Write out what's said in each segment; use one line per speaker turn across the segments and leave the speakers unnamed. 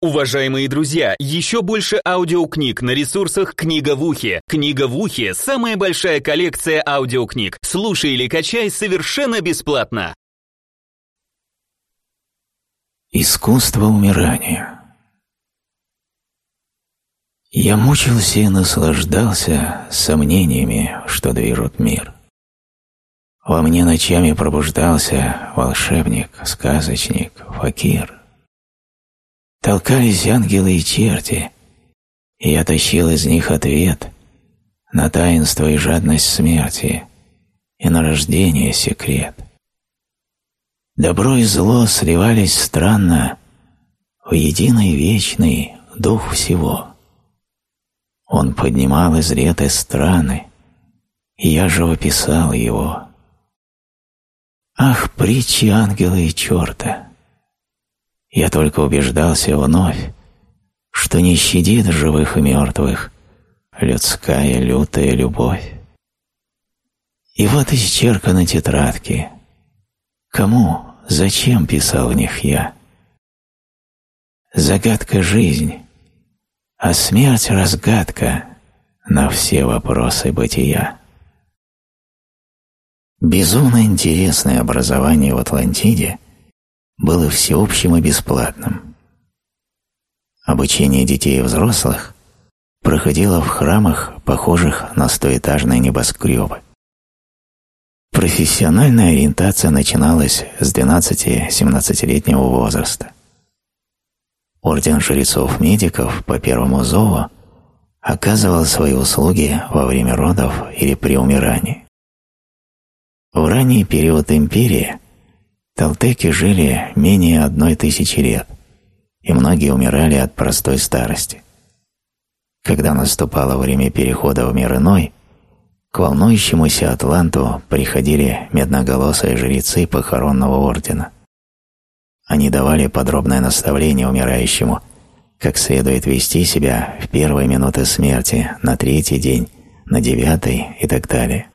Уважаемые друзья, еще больше аудиокниг на ресурсах «Книга в ухе». «Книга в ухе» — самая большая коллекция аудиокниг. Слушай или качай совершенно бесплатно.
Искусство умирания Я мучился и наслаждался сомнениями, что движут мир. Во мне ночами пробуждался волшебник, сказочник, факир. Толкались ангелы и черти, и я тащил из них ответ на таинство и жадность смерти, и на рождение секрет. Добро и зло сливались странно в единый вечный дух всего. Он поднимал из реты страны, и я живописал его. Ах, притчи ангела и черта! Я только убеждался вновь, что не щадит живых и мертвых людская лютая любовь. И вот исчерканы тетрадки. Кому, зачем писал в них я? Загадка жизнь, а смерть разгадка на все вопросы бытия. Безумно интересное образование в Атлантиде – было всеобщим и бесплатным. Обучение детей и взрослых проходило в храмах, похожих на стоэтажные небоскребы. Профессиональная ориентация начиналась с 12-17-летнего возраста. Орден жрецов-медиков по первому зову оказывал свои услуги во время родов или при умирании. В ранний период империи Талтеки жили менее одной тысячи лет, и многие умирали от простой старости. Когда наступало время перехода в мир иной, к волнующемуся Атланту приходили медноголосые жрецы похоронного ордена. Они давали подробное наставление умирающему, как следует вести себя в первые минуты смерти, на третий день, на девятый и так далее.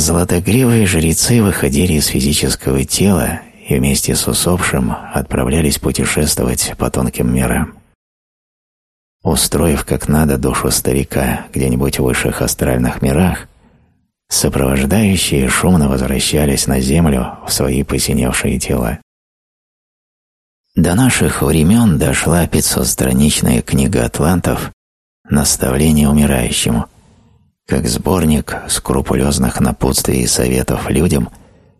Золотогривые жрецы выходили из физического тела и вместе с усопшим отправлялись путешествовать по тонким мирам. Устроив как надо душу старика где-нибудь в высших астральных мирах, сопровождающие шумно возвращались на Землю в свои посиневшие тела. До наших времен дошла 500-страничная книга атлантов «Наставление умирающему», как сборник скрупулезных напутствий и советов людям,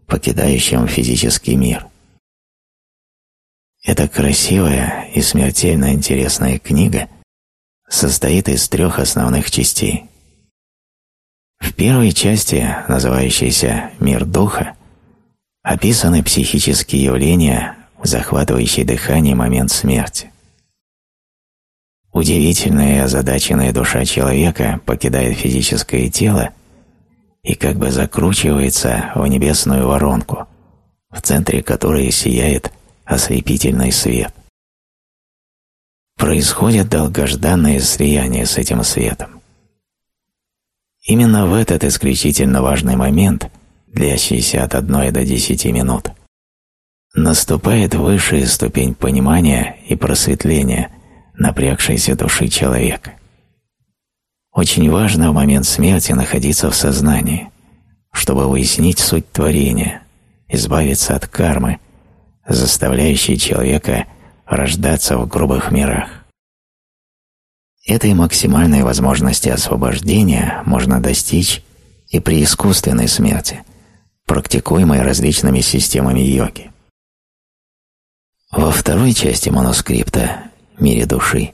покидающим физический мир. Эта красивая и смертельно интересная книга состоит из трех основных частей. В первой части, называющейся «Мир Духа», описаны психические явления, захватывающие дыхание момент смерти. Удивительная и озадаченная душа человека покидает физическое тело и как бы закручивается в небесную воронку, в центре которой сияет ослепительный свет. Происходит долгожданное слияние с этим светом. Именно в этот исключительно важный момент, длящийся от одной до десяти минут, наступает высшая ступень понимания и просветления – напрягшейся души человека. Очень важно в момент смерти находиться в сознании, чтобы уяснить суть творения, избавиться от кармы, заставляющей человека рождаться в грубых мирах. Этой максимальной возможности освобождения можно достичь и при искусственной смерти, практикуемой различными системами йоги. Во второй части манускрипта мире души,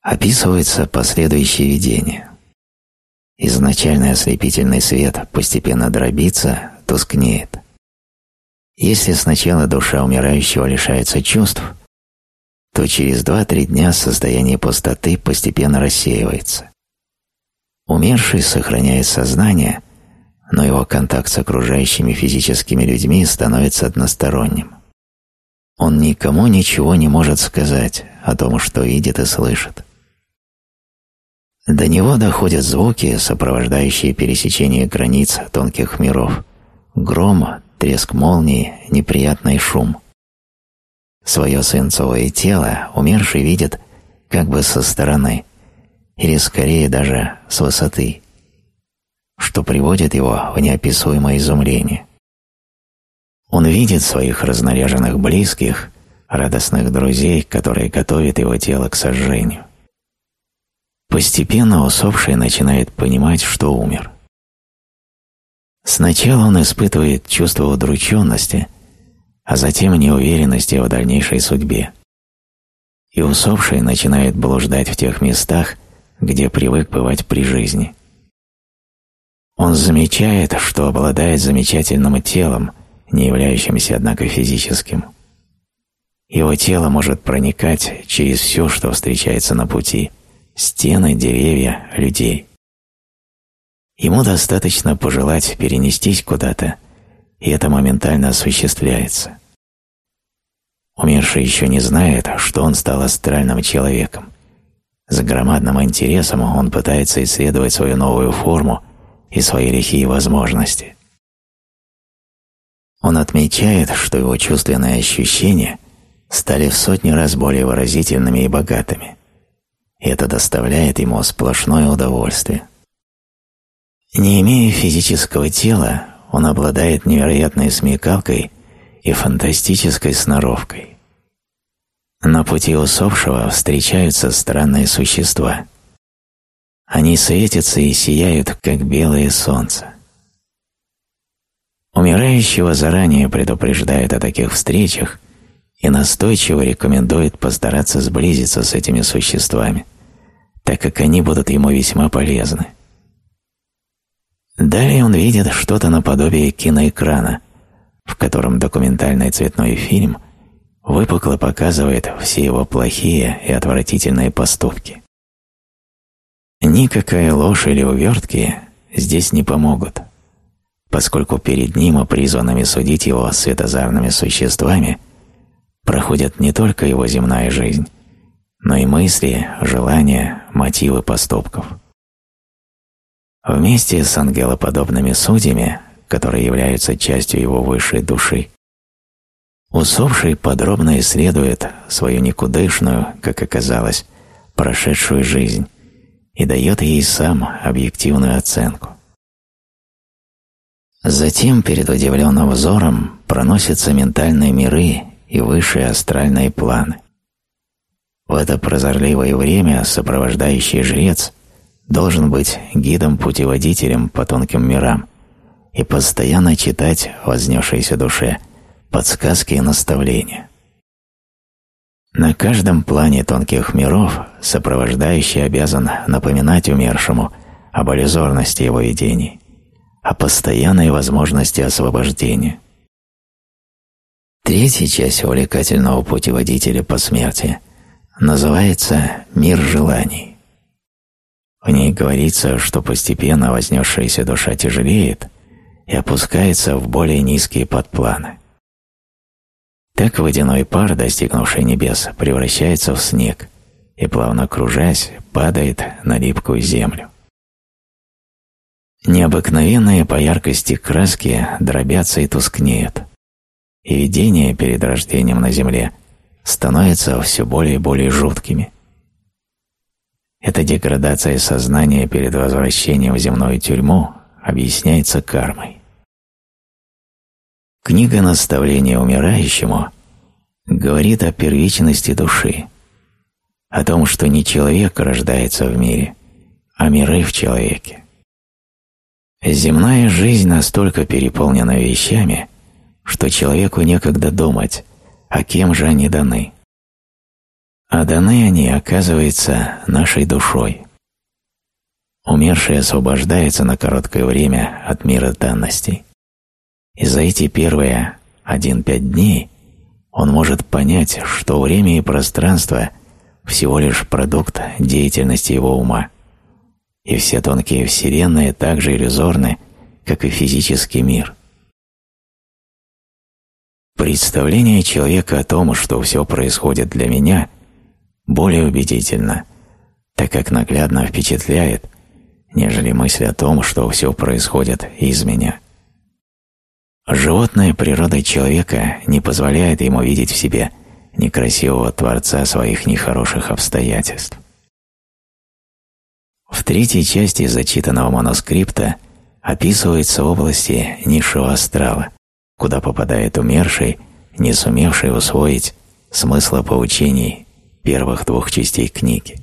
описывается последующее видение. Изначальный ослепительный свет постепенно дробится, тускнеет. Если сначала душа умирающего лишается чувств, то через два-три дня состояние пустоты постепенно рассеивается. Умерший сохраняет сознание, но его контакт с окружающими физическими людьми становится односторонним. Он никому ничего не может сказать о том, что видит и слышит. До него доходят звуки, сопровождающие пересечение границ тонких миров, гром, треск молнии, неприятный шум. Свое свинцовое тело умерший видит как бы со стороны, или скорее даже с высоты, что приводит его в неописуемое изумление. Он видит своих разнаряженных близких, радостных друзей, которые готовят его тело к сожжению. Постепенно усопший начинает понимать, что умер. Сначала он испытывает чувство удрученности, а затем неуверенности в дальнейшей судьбе. И усопший начинает блуждать в тех местах, где привык бывать при жизни. Он замечает, что обладает замечательным телом, не являющимся, однако, физическим. Его тело может проникать через все, что встречается на пути – стены, деревья, людей. Ему достаточно пожелать перенестись куда-то, и это моментально осуществляется. Умерший еще не знает, что он стал астральным человеком. С громадным интересом он пытается исследовать свою новую форму и свои лихие возможности. Он отмечает, что его чувственные ощущения стали в сотни раз более выразительными и богатыми. Это доставляет ему сплошное удовольствие. Не имея физического тела, он обладает невероятной смекалкой и фантастической сноровкой. На пути усопшего встречаются странные существа. Они светятся и сияют, как белое солнце. Умирающего заранее предупреждают о таких встречах и настойчиво рекомендует постараться сблизиться с этими существами, так как они будут ему весьма полезны. Далее он видит что-то наподобие киноэкрана, в котором документальный цветной фильм выпукло показывает все его плохие и отвратительные поступки. Никакая ложь или увертки здесь не помогут, поскольку перед ним и призванными судить его светозарными существами проходит не только его земная жизнь, но и мысли, желания, мотивы поступков. Вместе с ангелоподобными судьями, которые являются частью его высшей души, усопший подробно исследует свою никудышную, как оказалось, прошедшую жизнь и дает ей сам объективную оценку. Затем перед удивленным взором проносятся ментальные миры и высшие астральные планы. В это прозорливое время сопровождающий жрец должен быть гидом-путеводителем по тонким мирам и постоянно читать вознесшейся душе подсказки и наставления. На каждом плане тонких миров сопровождающий обязан напоминать умершему об иллюзорности его видений, о постоянной возможности освобождения. Третья часть увлекательного путеводителя по смерти называется «Мир желаний». В ней говорится, что постепенно вознесшаяся душа тяжелеет и опускается в более низкие подпланы. Так водяной пар, достигнувший небес, превращается в снег и, плавно кружась, падает на липкую землю. Необыкновенные по яркости краски дробятся и тускнеют, и видения перед рождением на земле становятся все более и более жуткими. Эта деградация сознания перед возвращением в земную тюрьму объясняется кармой. Книга наставления умирающему говорит о первичности души, о том, что не человек рождается в мире, а миры в человеке. Земная жизнь настолько переполнена вещами, что человеку некогда думать, а кем же они даны а даны они, оказывается, нашей душой. Умерший освобождается на короткое время от мира данностей. И за эти первые один-пять дней он может понять, что время и пространство всего лишь продукт деятельности его ума, и все тонкие вселенные так же иллюзорны, как и физический мир. Представление человека о том, что все происходит для меня – более убедительно, так как наглядно впечатляет, нежели мысль о том, что все происходит из меня. Животная природа человека не позволяет ему видеть в себе некрасивого творца своих нехороших обстоятельств. В третьей части зачитанного манускрипта описываются области низшего астрала, куда попадает умерший, не сумевший усвоить смысла поучений первых двух частей книги.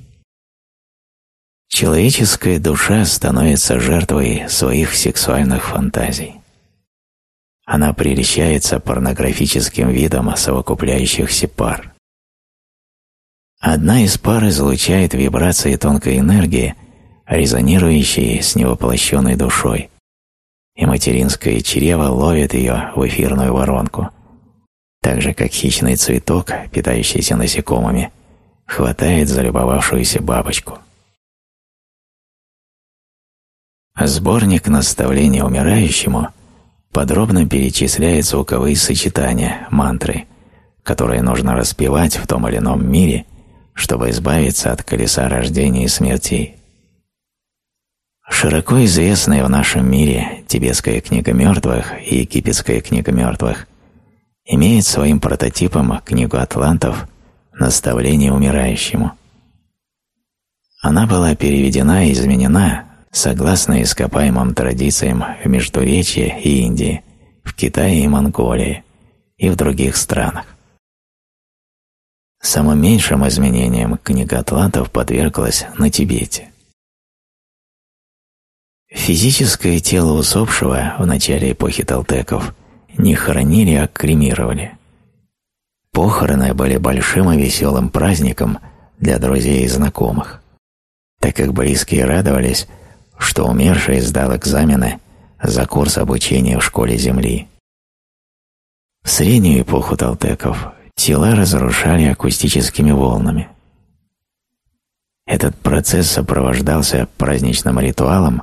Человеческая душа становится жертвой своих сексуальных фантазий. Она прельщается порнографическим видом совокупляющихся пар. Одна из пар излучает вибрации тонкой энергии, резонирующие с невоплощенной душой, и материнское чрево ловит ее в эфирную воронку, так же как хищный цветок, питающийся насекомыми, хватает залюбовавшуюся бабочку. Сборник наставления умирающему подробно перечисляет звуковые сочетания, мантры, которые нужно распевать в том или ином мире, чтобы избавиться от колеса рождения и смертей. Широко известная в нашем мире тибетская книга мертвых и египетская книга мертвых имеет своим прототипом книгу атлантов «Наставление умирающему». Она была переведена и изменена согласно ископаемым традициям в Междуречье и Индии, в Китае и Монголии и в других странах. Самым меньшим изменениям книга атлантов подверглась на Тибете. Физическое тело усопшего в начале эпохи толтеков не хоронили, а кремировали. Похороны были большим и веселым праздником для друзей и знакомых, так как близкие радовались, что умерший сдал экзамены за курс обучения в школе Земли. В среднюю эпоху толтеков тела разрушали акустическими волнами. Этот процесс сопровождался праздничным ритуалом,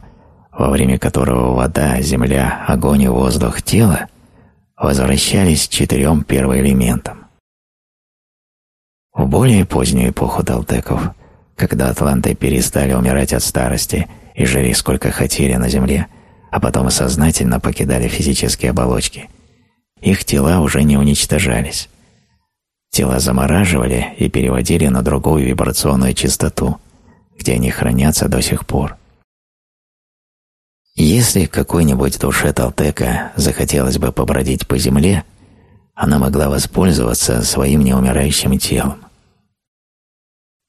во время которого вода, земля, огонь и воздух тела возвращались к четырем первоэлементам. В более позднюю эпоху толтеков, когда атланты перестали умирать от старости и жили сколько хотели на Земле, а потом сознательно покидали физические оболочки, их тела уже не уничтожались. Тела замораживали и переводили на другую вибрационную частоту, где они хранятся до сих пор. Если какой-нибудь душе Талтека захотелось бы побродить по земле, она могла воспользоваться своим неумирающим телом.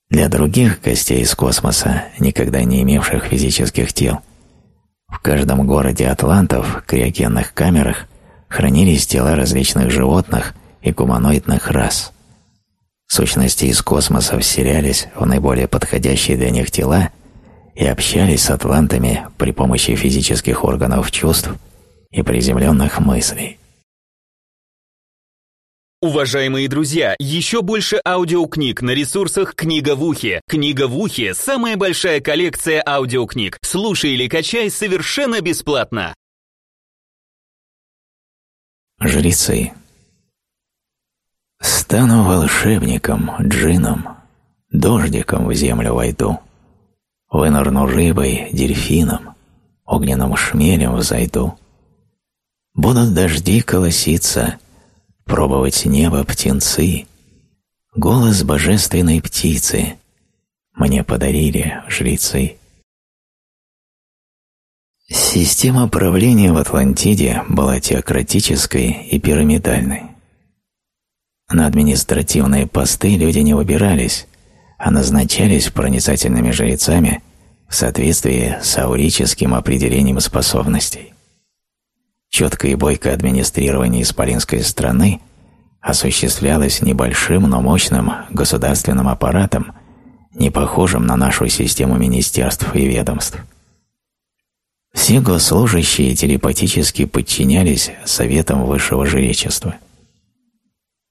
Для других гостей из космоса, никогда не имевших физических тел, в каждом городе атлантов в криогенных камерах хранились тела различных животных и гуманоидных рас. Сущности из космоса вселялись в наиболее подходящие для них тела и общались с атлантами при помощи физических органов чувств и приземленных мыслей.
Уважаемые друзья, еще больше аудиокниг на ресурсах «Книга в ухе». «Книга в ухе» — самая большая коллекция аудиокниг. Слушай или качай совершенно бесплатно.
Жрецы Стану волшебником, джином, дождиком в землю войду. Вынырну рыбой, дельфином, огненным шмелем взойду. Будут дожди колоситься — пробовать небо птенцы, голос божественной птицы мне подарили жрецы. Система правления в Атлантиде была теократической и пирамидальной. На административные посты люди не выбирались, а назначались проницательными жрецами в соответствии с аурическим определением способностей. Четкое и бойкое администрирование исполинской страны осуществлялось небольшим, но мощным государственным аппаратом, не похожим на нашу систему министерств и ведомств. Все госслужащие телепатически подчинялись советам высшего жречества.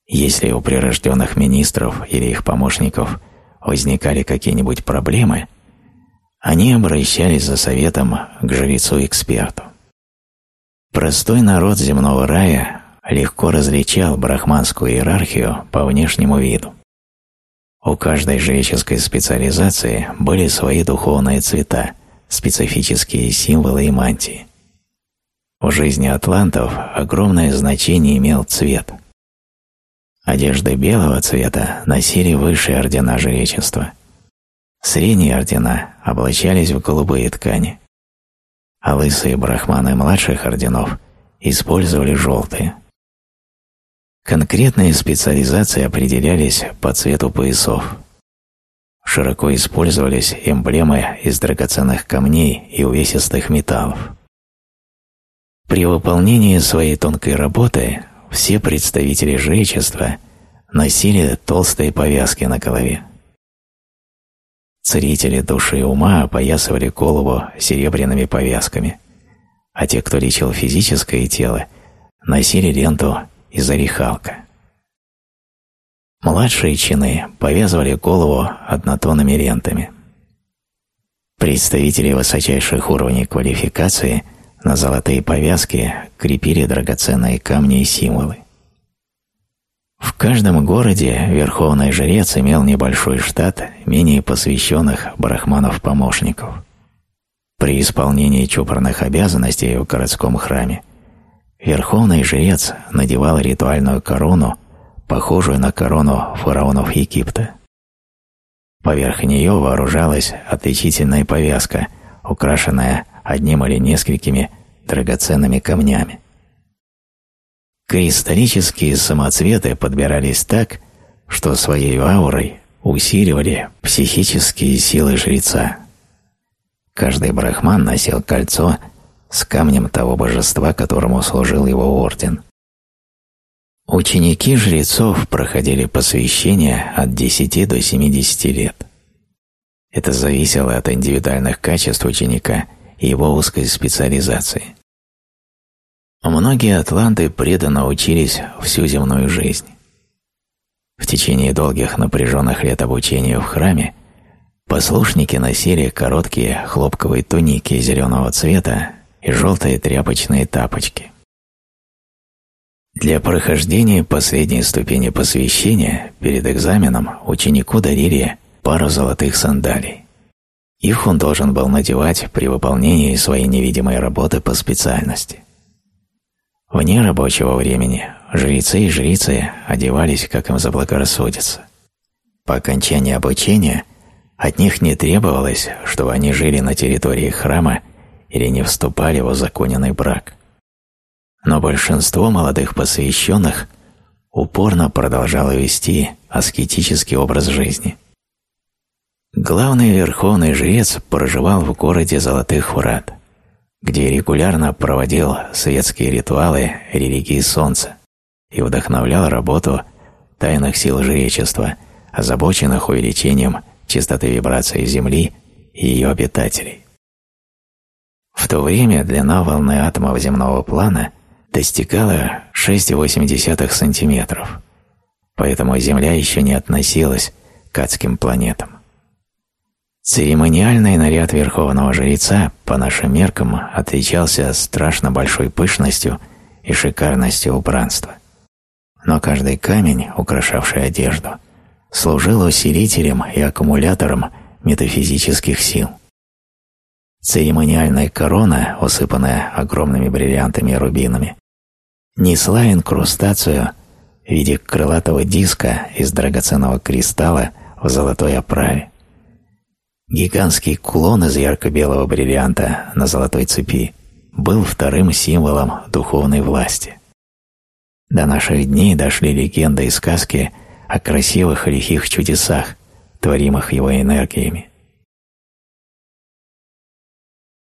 Если у прирожденных министров или их помощников возникали какие-нибудь проблемы, они обращались за советом к жрецу-эксперту. Простой народ земного рая легко различал брахманскую иерархию по внешнему виду. У каждой жреческой специализации были свои духовные цвета, специфические символы и мантии. В жизни атлантов огромное значение имел цвет. Одежды белого цвета носили высшие ордена жречества. Средние ордена облачались в голубые ткани, а лысые брахманы младших орденов использовали желтые. Конкретные специализации определялись по цвету поясов. Широко использовались эмблемы из драгоценных камней и увесистых металлов. При выполнении своей тонкой работы все представители жречества носили толстые повязки на голове. Царители души и ума опоясывали голову серебряными повязками, а те, кто лечил физическое тело, носили ленту из орехалка. Младшие чины повязывали голову однотонными лентами. Представители высочайших уровней квалификации – на золотые повязки крепили драгоценные камни и символы. В каждом городе верховный жрец имел небольшой штат менее посвященных брахманов-помощников. При исполнении чупорных обязанностей в городском храме верховный жрец надевал ритуальную корону, похожую на корону фараонов Египта. Поверх нее вооружалась отличительная повязка, украшенная одним или несколькими драгоценными камнями. Кристаллические самоцветы подбирались так, что своей аурой усиливали психические силы жреца. Каждый брахман носил кольцо с камнем того божества, которому служил его орден. Ученики жрецов проходили посвящение от 10 до 70 лет. Это зависело от индивидуальных качеств ученика – его узкой специализации. Многие атланты преданно учились всю земную жизнь. В течение долгих напряженных лет обучения в храме послушники носили короткие хлопковые туники зеленого цвета и желтые тряпочные тапочки. Для прохождения последней ступени посвящения перед экзаменом ученику дарили пару золотых сандалий. Их он должен был надевать при выполнении своей невидимой работы по специальности. Вне рабочего времени жрецы и жрицы одевались, как им заблагорассудится. По окончании обучения от них не требовалось, чтобы они жили на территории храма или не вступали в узаконенный брак. Но большинство молодых посвященных упорно продолжало вести аскетический образ жизни – Главный верховный жрец проживал в городе Золотых Врат, где регулярно проводил светские ритуалы религии Солнца и вдохновлял работу тайных сил жречества, озабоченных увеличением частоты вибраций Земли и ее обитателей. В то время длина волны атомов земного плана достигала 6,8 см, поэтому Земля еще не относилась к адским планетам. Церемониальный наряд верховного жреца по нашим меркам отличался страшно большой пышностью и шикарностью убранства. Но каждый камень, украшавший одежду, служил усилителем и аккумулятором метафизических сил. Церемониальная корона, усыпанная огромными бриллиантами и рубинами, несла инкрустацию в виде крылатого диска из драгоценного кристалла в золотой оправе. Гигантский кулон из ярко-белого бриллианта на золотой цепи был вторым символом духовной власти. До наших дней дошли легенды и сказки о красивых и лихих чудесах, творимых его энергиями.